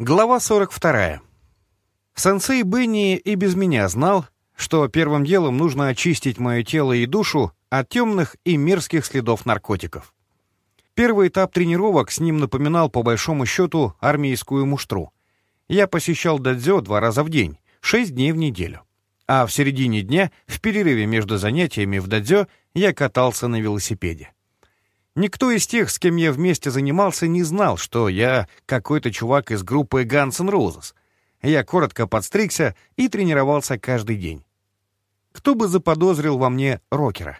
Глава 42. Сенсей Бенни и без меня знал, что первым делом нужно очистить мое тело и душу от темных и мерзких следов наркотиков. Первый этап тренировок с ним напоминал по большому счету армейскую муштру. Я посещал дадзё два раза в день, шесть дней в неделю. А в середине дня, в перерыве между занятиями в дадзё, я катался на велосипеде. Никто из тех, с кем я вместе занимался, не знал, что я какой-то чувак из группы Guns N' Roses. Я коротко подстригся и тренировался каждый день. Кто бы заподозрил во мне рокера?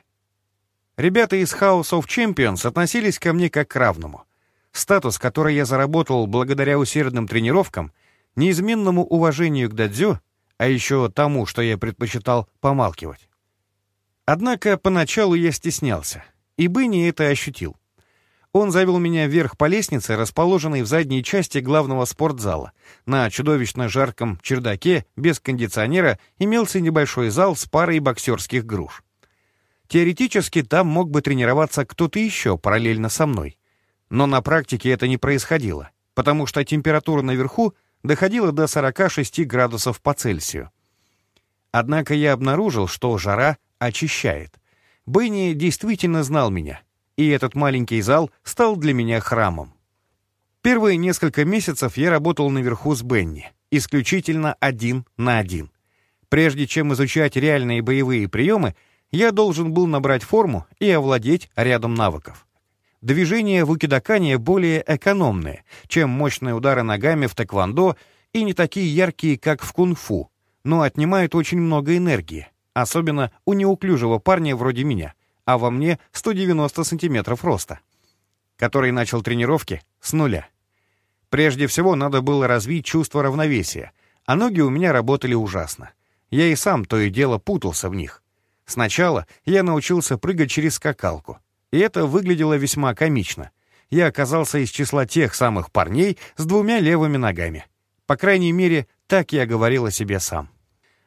Ребята из House of Champions относились ко мне как к равному. Статус, который я заработал благодаря усердным тренировкам, неизменному уважению к дадзю, а еще тому, что я предпочитал помалкивать. Однако поначалу я стеснялся — и Бенни это ощутил. Он завел меня вверх по лестнице, расположенной в задней части главного спортзала. На чудовищно жарком чердаке, без кондиционера, имелся небольшой зал с парой боксерских груш. Теоретически там мог бы тренироваться кто-то еще параллельно со мной. Но на практике это не происходило, потому что температура наверху доходила до 46 градусов по Цельсию. Однако я обнаружил, что жара очищает. Бенни действительно знал меня, и этот маленький зал стал для меня храмом. Первые несколько месяцев я работал наверху с Бенни, исключительно один на один. Прежде чем изучать реальные боевые приемы, я должен был набрать форму и овладеть рядом навыков. Движения в укидакане более экономные, чем мощные удары ногами в тэквондо и не такие яркие, как в кунг-фу, но отнимают очень много энергии, Особенно у неуклюжего парня вроде меня, а во мне 190 сантиметров роста, который начал тренировки с нуля. Прежде всего надо было развить чувство равновесия, а ноги у меня работали ужасно. Я и сам то и дело путался в них. Сначала я научился прыгать через скакалку, и это выглядело весьма комично. Я оказался из числа тех самых парней с двумя левыми ногами. По крайней мере, так я говорил о себе сам.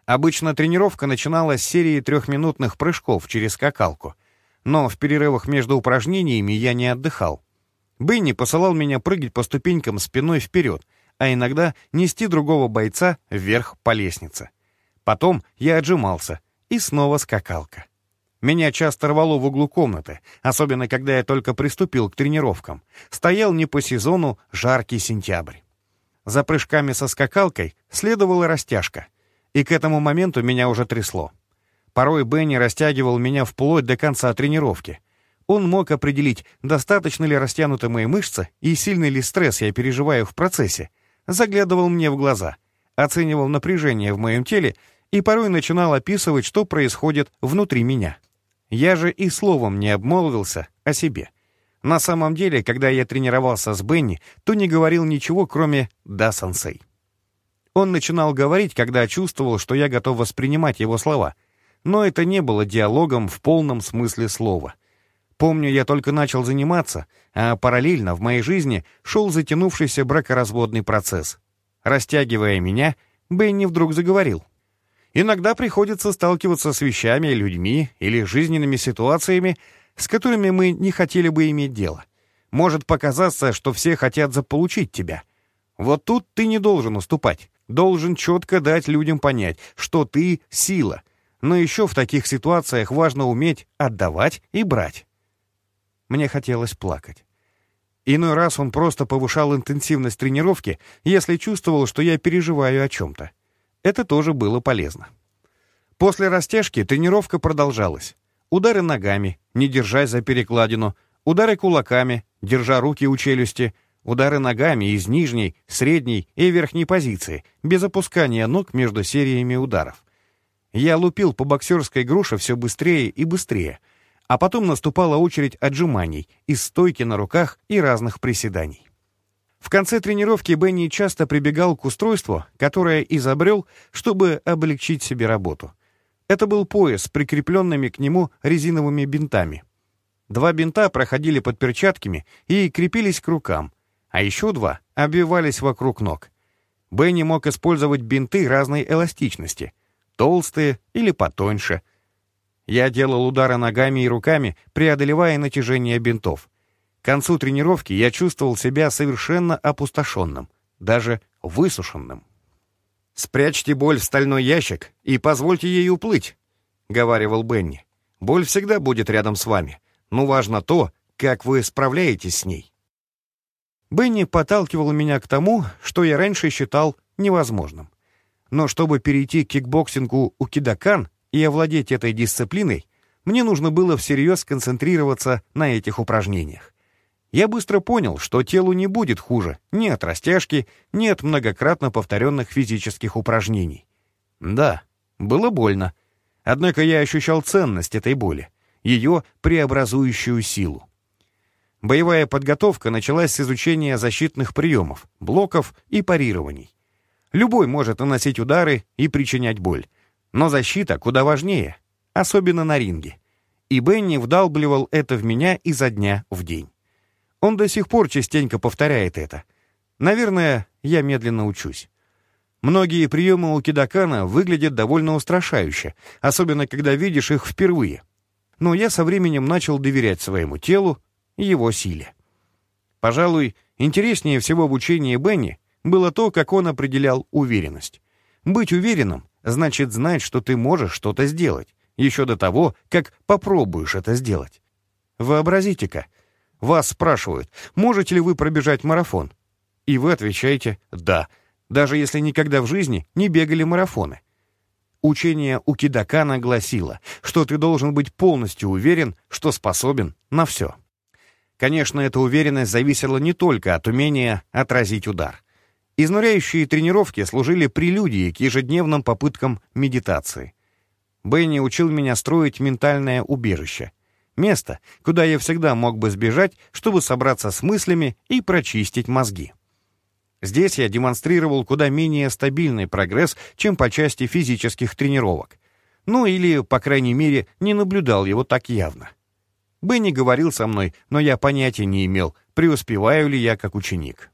Обычно тренировка начиналась с серии трехминутных прыжков через скакалку, но в перерывах между упражнениями я не отдыхал. Бенни посылал меня прыгать по ступенькам спиной вперед, а иногда нести другого бойца вверх по лестнице. Потом я отжимался, и снова скакалка. Меня часто рвало в углу комнаты, особенно когда я только приступил к тренировкам. Стоял не по сезону жаркий сентябрь. За прыжками со скакалкой следовала растяжка — и к этому моменту меня уже трясло. Порой Бенни растягивал меня вплоть до конца тренировки. Он мог определить, достаточно ли растянуты мои мышцы и сильный ли стресс я переживаю в процессе. Заглядывал мне в глаза, оценивал напряжение в моем теле и порой начинал описывать, что происходит внутри меня. Я же и словом не обмолвился о себе. На самом деле, когда я тренировался с Бенни, то не говорил ничего, кроме «да, сенсей». Он начинал говорить, когда чувствовал, что я готов воспринимать его слова. Но это не было диалогом в полном смысле слова. Помню, я только начал заниматься, а параллельно в моей жизни шел затянувшийся бракоразводный процесс. Растягивая меня, Бенни вдруг заговорил. Иногда приходится сталкиваться с вещами, людьми или жизненными ситуациями, с которыми мы не хотели бы иметь дело. Может показаться, что все хотят заполучить тебя. Вот тут ты не должен уступать должен четко дать людям понять, что ты — сила. Но еще в таких ситуациях важно уметь отдавать и брать. Мне хотелось плакать. Иной раз он просто повышал интенсивность тренировки, если чувствовал, что я переживаю о чем-то. Это тоже было полезно. После растяжки тренировка продолжалась. Удары ногами, не держась за перекладину, удары кулаками, держа руки у челюсти — Удары ногами из нижней, средней и верхней позиции, без опускания ног между сериями ударов. Я лупил по боксерской груше все быстрее и быстрее, а потом наступала очередь отжиманий, из стойки на руках и разных приседаний. В конце тренировки Бенни часто прибегал к устройству, которое изобрел, чтобы облегчить себе работу. Это был пояс с прикрепленными к нему резиновыми бинтами. Два бинта проходили под перчатками и крепились к рукам, а еще два обвивались вокруг ног. Бенни мог использовать бинты разной эластичности, толстые или потоньше. Я делал удары ногами и руками, преодолевая натяжение бинтов. К концу тренировки я чувствовал себя совершенно опустошенным, даже высушенным. «Спрячьте боль в стальной ящик и позвольте ей уплыть», — говаривал Бенни. «Боль всегда будет рядом с вами, но важно то, как вы справляетесь с ней». Бенни подталкивал меня к тому, что я раньше считал невозможным. Но чтобы перейти к кикбоксингу укидокан и овладеть этой дисциплиной, мне нужно было всерьез концентрироваться на этих упражнениях. Я быстро понял, что телу не будет хуже ни от растяжки, ни от многократно повторенных физических упражнений. Да, было больно. Однако я ощущал ценность этой боли, ее преобразующую силу. Боевая подготовка началась с изучения защитных приемов, блоков и парирований. Любой может наносить удары и причинять боль. Но защита куда важнее, особенно на ринге. И Бенни вдалбливал это в меня изо дня в день. Он до сих пор частенько повторяет это. Наверное, я медленно учусь. Многие приемы у кидакана выглядят довольно устрашающе, особенно когда видишь их впервые. Но я со временем начал доверять своему телу и его силе. Пожалуй, интереснее всего в учении Бенни было то, как он определял уверенность. Быть уверенным значит знать, что ты можешь что-то сделать, еще до того, как попробуешь это сделать. Вообразите-ка, вас спрашивают, можете ли вы пробежать марафон? И вы отвечаете «да», даже если никогда в жизни не бегали марафоны. Учение у Кидакана гласило, что ты должен быть полностью уверен, что способен на все. Конечно, эта уверенность зависела не только от умения отразить удар. Изнуряющие тренировки служили прелюдией к ежедневным попыткам медитации. Бенни учил меня строить ментальное убежище, Место, куда я всегда мог бы сбежать, чтобы собраться с мыслями и прочистить мозги. Здесь я демонстрировал куда менее стабильный прогресс, чем по части физических тренировок. Ну или, по крайней мере, не наблюдал его так явно. Бенни говорил со мной, но я понятия не имел, преуспеваю ли я как ученик.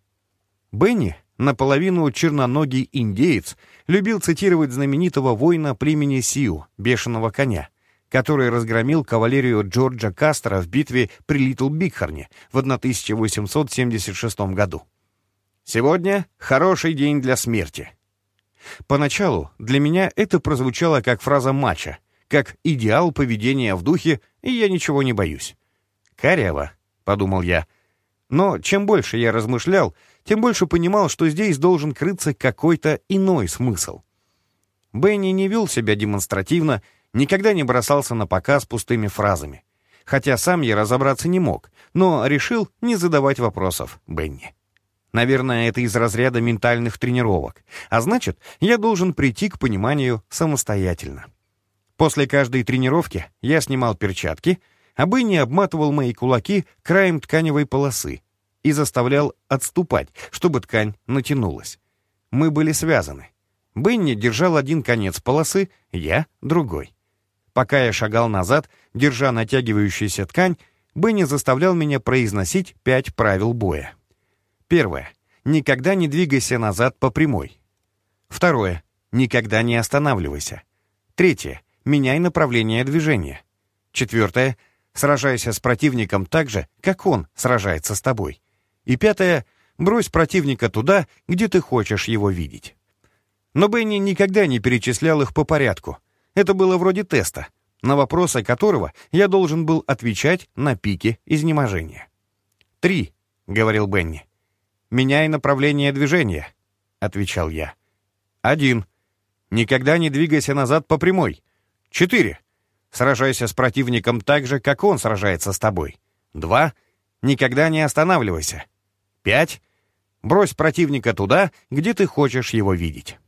Бенни, наполовину черноногий индеец, любил цитировать знаменитого воина племени Сиу, бешеного коня который разгромил кавалерию Джорджа Кастера в битве при Литл Бигхорне в 1876 году. «Сегодня хороший день для смерти». Поначалу для меня это прозвучало как фраза матча, как идеал поведения в духе «и я ничего не боюсь». «Коряво», — подумал я. Но чем больше я размышлял, тем больше понимал, что здесь должен крыться какой-то иной смысл. Бенни не вел себя демонстративно никогда не бросался на показ пустыми фразами. Хотя сам я разобраться не мог, но решил не задавать вопросов Бенни. Наверное, это из разряда ментальных тренировок, а значит, я должен прийти к пониманию самостоятельно. После каждой тренировки я снимал перчатки, а Бенни обматывал мои кулаки краем тканевой полосы и заставлял отступать, чтобы ткань натянулась. Мы были связаны. Бенни держал один конец полосы, я — другой. Пока я шагал назад, держа натягивающуюся ткань, Бенни заставлял меня произносить пять правил боя. Первое. Никогда не двигайся назад по прямой. Второе. Никогда не останавливайся. Третье. Меняй направление движения. Четвертое. Сражайся с противником так же, как он сражается с тобой. И пятое. Брось противника туда, где ты хочешь его видеть. Но Бенни никогда не перечислял их по порядку, это было вроде теста, на вопросы которого я должен был отвечать на пике изнеможения. «Три», — говорил Бенни. «Меняй направление движения», — отвечал я. «Один. Никогда не двигайся назад по прямой. Четыре. Сражайся с противником так же, как он сражается с тобой. Два. Никогда не останавливайся. Пять. Брось противника туда, где ты хочешь его видеть».